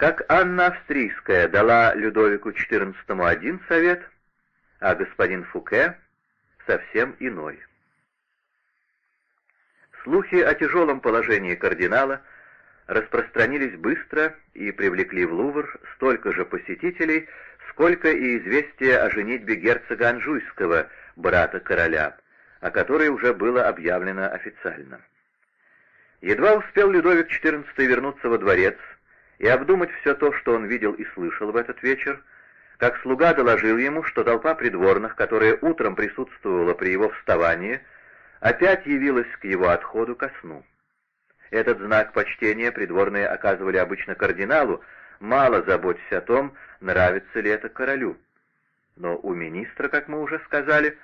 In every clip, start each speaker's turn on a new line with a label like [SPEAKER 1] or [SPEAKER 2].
[SPEAKER 1] Как Анна Австрийская дала Людовику XIV один совет, а господин Фуке — совсем иной. Слухи о тяжелом положении кардинала распространились быстро и привлекли в Лувр столько же посетителей, сколько и известия о женитьбе герцога Анжуйского, брата короля, о которой уже было объявлено официально. Едва успел Людовик XIV вернуться во дворец и обдумать все то, что он видел и слышал в этот вечер, как слуга доложил ему, что толпа придворных, которая утром присутствовала при его вставании, опять явилась к его отходу ко сну. Этот знак почтения придворные оказывали обычно кардиналу, мало заботясь о том, нравится ли это королю. Но у министра, как мы уже сказали,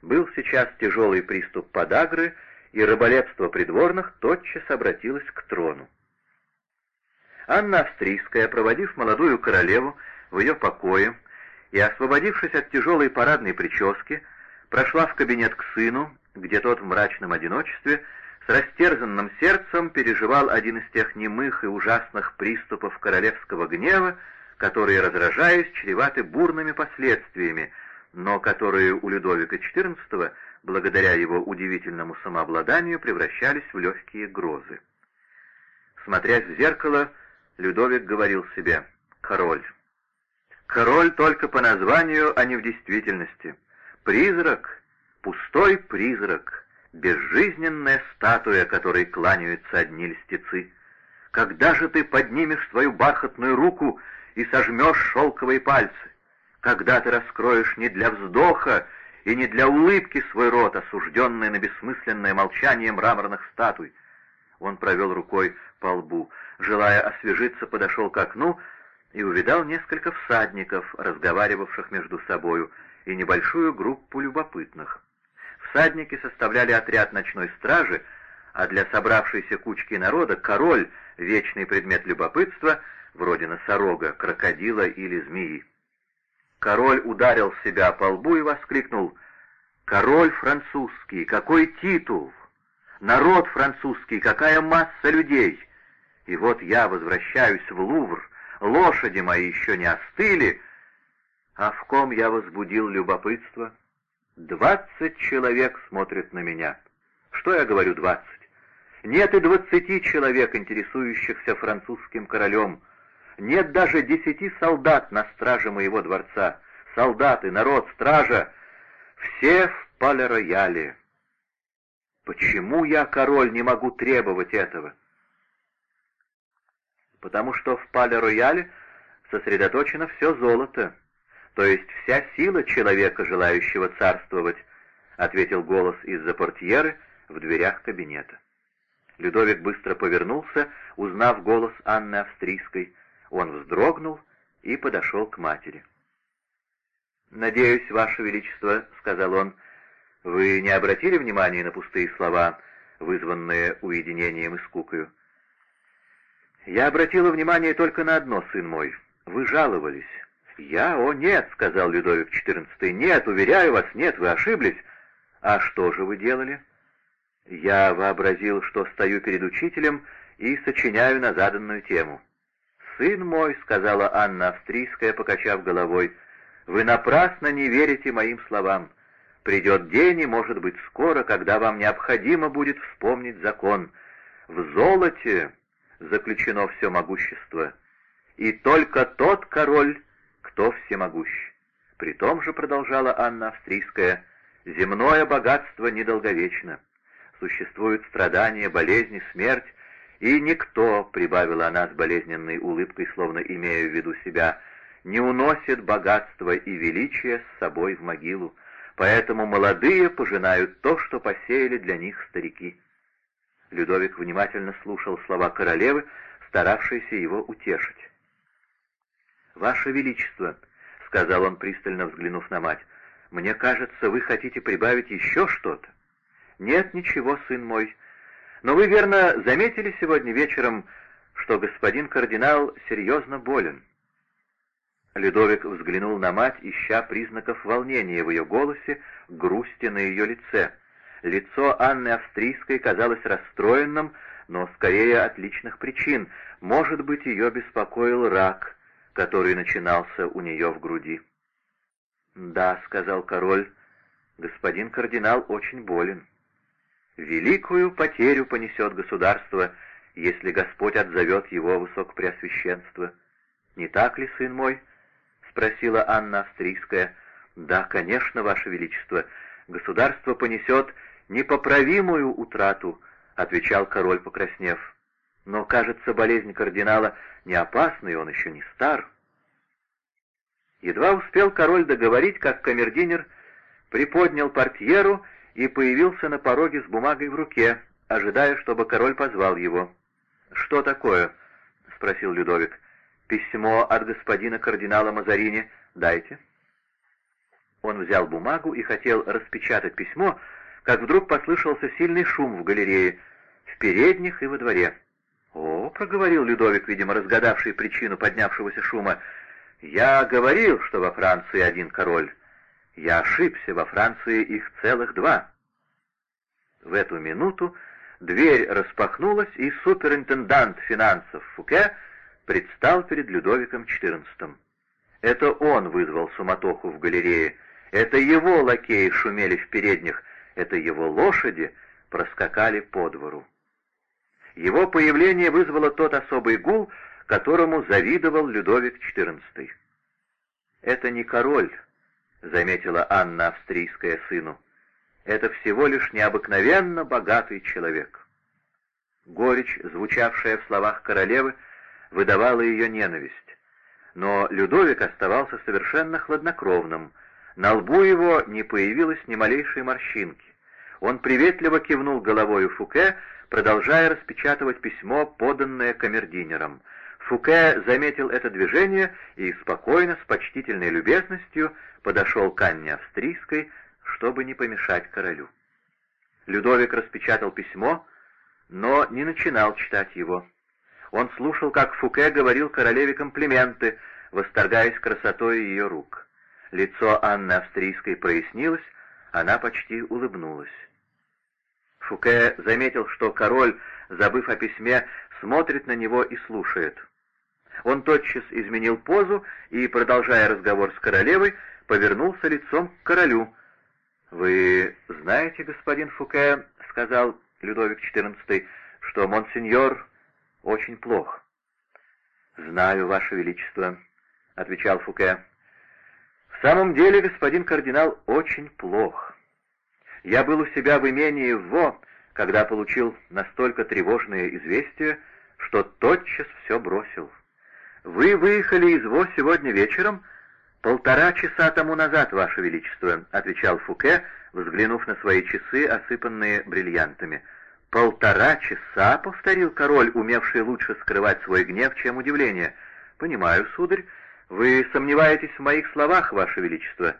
[SPEAKER 1] был сейчас тяжелый приступ подагры, и рыболепство придворных тотчас обратилось к трону. Анна Австрийская, проводив молодую королеву в ее покое и, освободившись от тяжелой парадной прически, прошла в кабинет к сыну, где тот в мрачном одиночестве с растерзанным сердцем переживал один из тех немых и ужасных приступов королевского гнева, которые, разражаясь, чреваты бурными последствиями, но которые у Людовика XIV, благодаря его удивительному самообладанию, превращались в легкие грозы. Смотрясь в зеркало, Людовик говорил себе «Король». Король только по названию, а не в действительности. Призрак, пустой призрак, безжизненная статуя, которой кланяются одни льстецы. Когда же ты поднимешь свою бархатную руку и сожмешь шелковые пальцы? Когда ты раскроешь не для вздоха и не для улыбки свой рот, осужденный на бессмысленное молчание мраморных статуй? Он провел рукой по желая освежиться, подошел к окну и увидал несколько всадников, разговаривавших между собою, и небольшую группу любопытных. Всадники составляли отряд ночной стражи, а для собравшейся кучки народа король — вечный предмет любопытства, вроде носорога, крокодила или змеи. Король ударил себя по лбу и воскликнул «Король французский! Какой титул! Народ французский! Какая масса людей! И вот я возвращаюсь в Лувр, лошади мои еще не остыли, а в ком я возбудил любопытство? Двадцать человек смотрят на меня. Что я говорю двадцать? Нет и двадцати человек, интересующихся французским королем. Нет даже десяти солдат на страже моего дворца. Солдаты, народ, стража — все в пале-рояле. Почему я, король, не могу требовать этого? Потому что в пале-рояле сосредоточено все золото, то есть вся сила человека, желающего царствовать, ответил голос из-за портьеры в дверях кабинета. Людовик быстро повернулся, узнав голос Анны Австрийской. Он вздрогнул и подошел к матери. «Надеюсь, Ваше Величество», — сказал он, — «вы не обратили внимания на пустые слова, вызванные уединением и скукою? «Я обратила внимание только на одно, сын мой. Вы жаловались». «Я? О, нет», — сказал Людовик XIV. «Нет, уверяю вас, нет, вы ошиблись». «А что же вы делали?» «Я вообразил, что стою перед учителем и сочиняю на заданную тему». «Сын мой», — сказала Анна Австрийская, покачав головой, — «вы напрасно не верите моим словам. Придет день, и, может быть, скоро, когда вам необходимо будет вспомнить закон. В золоте заключено все могущество, и только тот король, кто всемогущ. При том же, продолжала Анна Австрийская, земное богатство недолговечно. Существуют страдания, болезни, смерть, и никто, прибавила она с болезненной улыбкой, словно имея в виду себя, не уносит богатство и величие с собой в могилу, поэтому молодые пожинают то, что посеяли для них старики. Людовик внимательно слушал слова королевы, старавшейся его утешить. «Ваше Величество», — сказал он, пристально взглянув на мать, — «мне кажется, вы хотите прибавить еще что-то». «Нет, ничего, сын мой. Но вы, верно, заметили сегодня вечером, что господин кардинал серьезно болен». Людовик взглянул на мать, ища признаков волнения в ее голосе, грусти на ее лице. Лицо Анны Австрийской казалось расстроенным, но скорее от личных причин. Может быть, ее беспокоил рак, который начинался у нее в груди. «Да», — сказал король, — «господин кардинал очень болен. Великую потерю понесет государство, если Господь отзовет его высокопреосвященство. Не так ли, сын мой?» — спросила Анна Австрийская. «Да, конечно, Ваше Величество. Государство понесет непоправимую утрату», — отвечал король, покраснев. «Но, кажется, болезнь кардинала не опасна, и он еще не стар». Едва успел король договорить, как камердинер приподнял портьеру и появился на пороге с бумагой в руке, ожидая, чтобы король позвал его. «Что такое?» — спросил Людовик. «Письмо от господина кардинала Мазарини. Дайте». Он взял бумагу и хотел распечатать письмо, как вдруг послышался сильный шум в галерее, в передних и во дворе. «О», — проговорил Людовик, видимо, разгадавший причину поднявшегося шума, — «я говорил, что во Франции один король. Я ошибся, во Франции их целых два». В эту минуту дверь распахнулась, и суперинтендант финансов Фуке предстал перед Людовиком XIV. Это он вызвал суматоху в галерее, это его лакеи шумели в передних, это его лошади проскакали по двору. Его появление вызвало тот особый гул, которому завидовал Людовик XIV. «Это не король», — заметила Анна Австрийская сыну. «Это всего лишь необыкновенно богатый человек». Горечь, звучавшая в словах королевы, выдавала ее ненависть. Но Людовик оставался совершенно хладнокровным — на лбу его не появилось ни малейшей морщинки. Он приветливо кивнул головою Фуке, продолжая распечатывать письмо, поданное камердинером. Фуке заметил это движение и спокойно, с почтительной любезностью, подошел к Анне Австрийской, чтобы не помешать королю. Людовик распечатал письмо, но не начинал читать его. Он слушал, как Фуке говорил королеве комплименты, восторгаясь красотой ее рук. Лицо Анны Австрийской прояснилось, она почти улыбнулась. Фуке заметил, что король, забыв о письме, смотрит на него и слушает. Он тотчас изменил позу и, продолжая разговор с королевой, повернулся лицом к королю. «Вы знаете, господин Фуке, — сказал Людовик XIV, — что монсеньор очень плох». «Знаю, ваше величество», — отвечал Фуке. В самом деле, господин кардинал, очень плох. Я был у себя в имении Во, когда получил настолько тревожное известие, что тотчас все бросил. Вы выехали из Во сегодня вечером? Полтора часа тому назад, Ваше Величество, — отвечал Фуке, взглянув на свои часы, осыпанные бриллиантами. «Полтора часа?» — повторил король, умевший лучше скрывать свой гнев, чем удивление. «Понимаю, сударь, «Вы сомневаетесь в моих словах, Ваше Величество,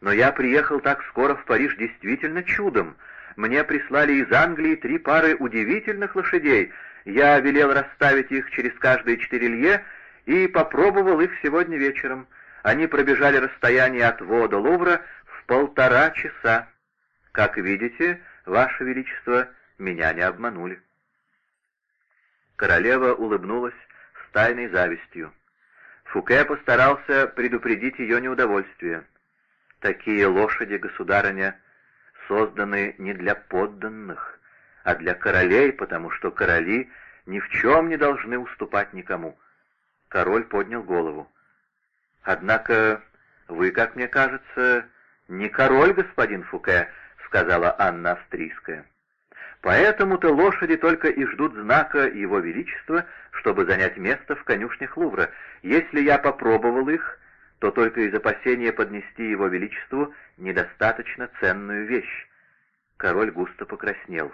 [SPEAKER 1] но я приехал так скоро в Париж действительно чудом. Мне прислали из Англии три пары удивительных лошадей. Я велел расставить их через каждые четыре лье и попробовал их сегодня вечером. Они пробежали расстояние от Во до Лувра в полтора часа. Как видите, Ваше Величество, меня не обманули». Королева улыбнулась с тайной завистью. Фуке постарался предупредить ее неудовольствие. Такие лошади, государыня, созданы не для подданных, а для королей, потому что короли ни в чем не должны уступать никому. Король поднял голову. «Однако вы, как мне кажется, не король, господин Фуке», — сказала Анна Австрийская. Поэтому-то лошади только и ждут знака Его Величества, чтобы занять место в конюшнях Лувра. Если я попробовал их, то только из опасения поднести Его Величеству недостаточно ценную вещь. Король густо покраснел.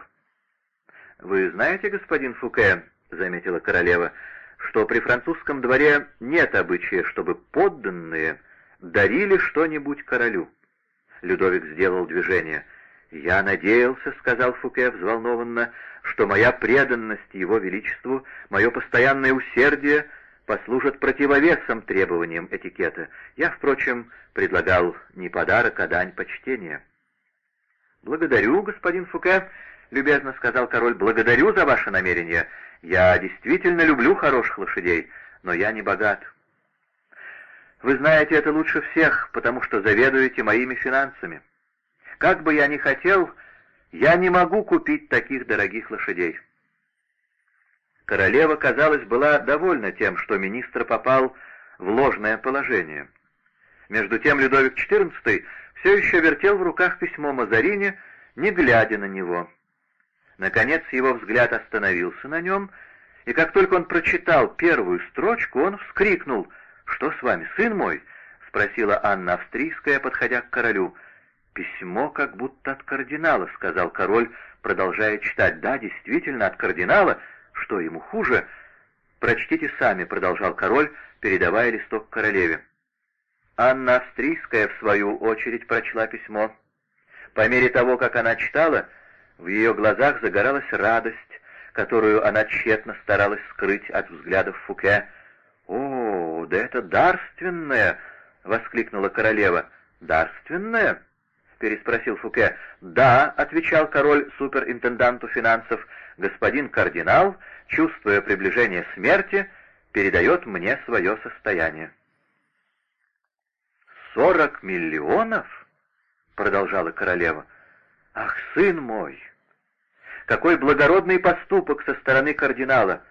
[SPEAKER 1] «Вы знаете, господин Фуке, — заметила королева, — что при французском дворе нет обычая, чтобы подданные дарили что-нибудь королю?» Людовик сделал движение — «Я надеялся, — сказал Фуке взволнованно, — что моя преданность Его Величеству, мое постоянное усердие послужат противовесом требованиям этикета. Я, впрочем, предлагал не подарок, а дань почтения». «Благодарю, господин Фуке. — любезно сказал король, — благодарю за ваше намерение. Я действительно люблю хороших лошадей, но я не богат. Вы знаете это лучше всех, потому что заведуете моими финансами. Как бы я ни хотел, я не могу купить таких дорогих лошадей. Королева, казалось, была довольна тем, что министр попал в ложное положение. Между тем Людовик XIV все еще вертел в руках письмо Мазарини, не глядя на него. Наконец его взгляд остановился на нем, и как только он прочитал первую строчку, он вскрикнул «Что с вами, сын мой?» — спросила Анна Австрийская, подходя к королю. «Письмо как будто от кардинала», — сказал король, продолжая читать. «Да, действительно, от кардинала. Что, ему хуже?» «Прочтите сами», — продолжал король, передавая листок королеве. Анна Австрийская, в свою очередь, прочла письмо. По мере того, как она читала, в ее глазах загоралась радость, которую она тщетно старалась скрыть от взглядов Фуке. «О, да это дарственное!» — воскликнула королева. «Дарственное?» — переспросил Фуке. «Да», — отвечал король суперинтенданту финансов, — «господин кардинал, чувствуя приближение смерти, передает мне свое состояние». «Сорок миллионов?» — продолжала королева. «Ах, сын мой! Какой благородный поступок со стороны кардинала!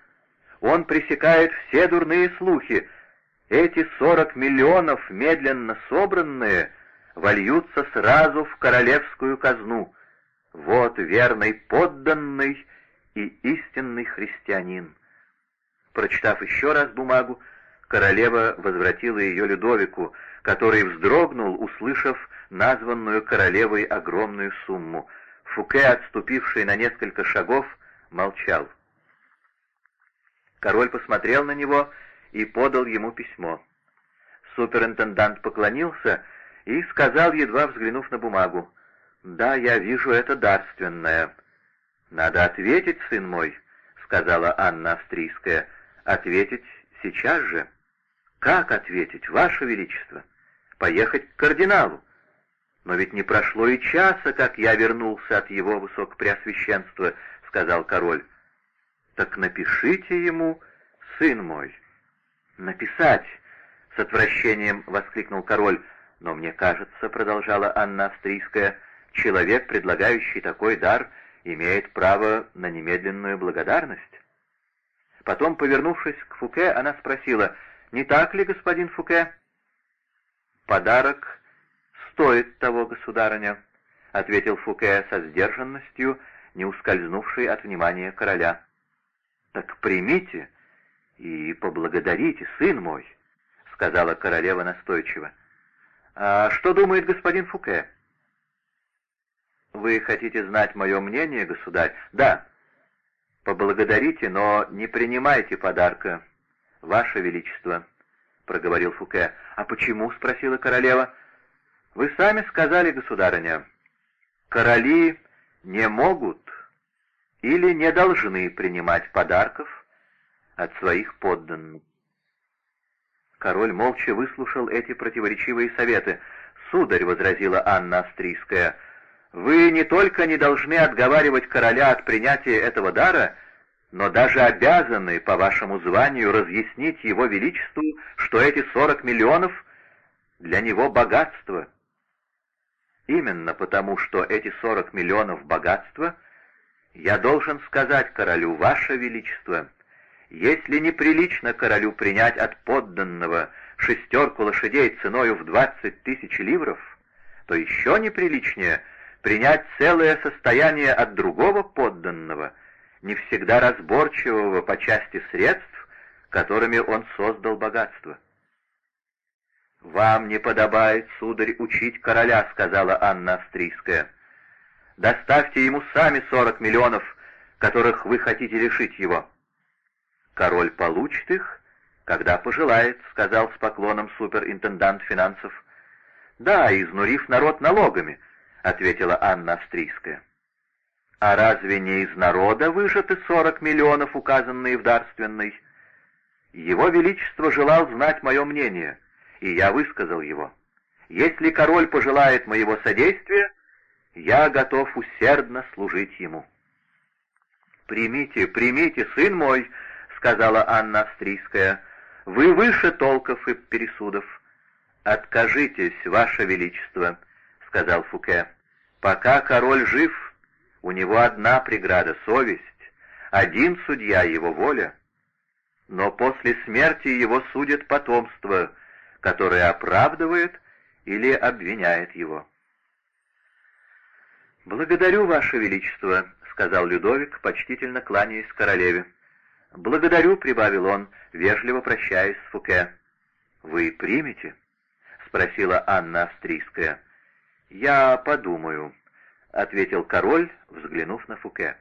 [SPEAKER 1] Он пресекает все дурные слухи. Эти сорок миллионов, медленно собранные, вольются сразу в королевскую казну. Вот верный подданный и истинный христианин». Прочитав еще раз бумагу, королева возвратила ее Людовику, который вздрогнул, услышав названную королевой огромную сумму. Фуке, отступивший на несколько шагов, молчал. Король посмотрел на него и подал ему письмо. Суперинтендант поклонился и сказал, едва взглянув на бумагу, «Да, я вижу это дарственное». «Надо ответить, сын мой», — сказала Анна Австрийская, — «ответить сейчас же». «Как ответить, Ваше Величество?» поехать к кардиналу. Но ведь не прошло и часа, как я вернулся от его высокопреосвященства, — сказал король. Так напишите ему, сын мой. Написать, — с отвращением воскликнул король. Но мне кажется, — продолжала Анна Австрийская, — человек, предлагающий такой дар, имеет право на немедленную благодарность. Потом, повернувшись к Фуке, она спросила, «Не так ли, господин Фуке?» «Подарок стоит того, государыня», — ответил Фуке со сдержанностью, не ускользнувшей от внимания короля. «Так примите и поблагодарите, сын мой», — сказала королева настойчиво. «А что думает господин Фуке?» «Вы хотите знать мое мнение, государь?» «Да». «Поблагодарите, но не принимайте подарка, ваше величество». — проговорил Фуке. «А почему?» — спросила королева. «Вы сами сказали, государыня, короли не могут или не должны принимать подарков от своих подданных». Король молча выслушал эти противоречивые советы. «Сударь», — возразила Анна Австрийская, — «вы не только не должны отговаривать короля от принятия этого дара, но даже обязаны по вашему званию разъяснить его величеству, что эти сорок миллионов для него богатство. Именно потому, что эти сорок миллионов богатства, я должен сказать королю, ваше величество, если неприлично королю принять от подданного шестерку лошадей ценою в двадцать тысяч ливров, то еще неприличнее принять целое состояние от другого подданного — не всегда разборчивого по части средств, которыми он создал богатство. «Вам не подобает, сударь, учить короля», — сказала Анна Австрийская. «Доставьте ему сами сорок миллионов, которых вы хотите лишить его». «Король получит их, когда пожелает», — сказал с поклоном суперинтендант финансов. «Да, изнурив народ налогами», — ответила Анна Австрийская. А разве не из народа выжаты сорок миллионов, указанные в дарственной? Его Величество желал знать мое мнение, и я высказал его. Если король пожелает моего содействия, я готов усердно служить ему». «Примите, примите, сын мой», — сказала Анна Австрийская, — «вы выше толков и пересудов». «Откажитесь, ваше величество», — сказал Фуке. «Пока король жив, у него одна преграда — совесть, один судья — его воля. Но после смерти его судят потомство, которое оправдывает или обвиняет его». «Благодарю, Ваше Величество», — сказал Людовик, почтительно кланяясь королеве. «Благодарю», — прибавил он, вежливо прощаясь с Фуке. «Вы примете?» — спросила Анна Австрийская. «Я подумаю», — ответил король, взглянув на Фуке.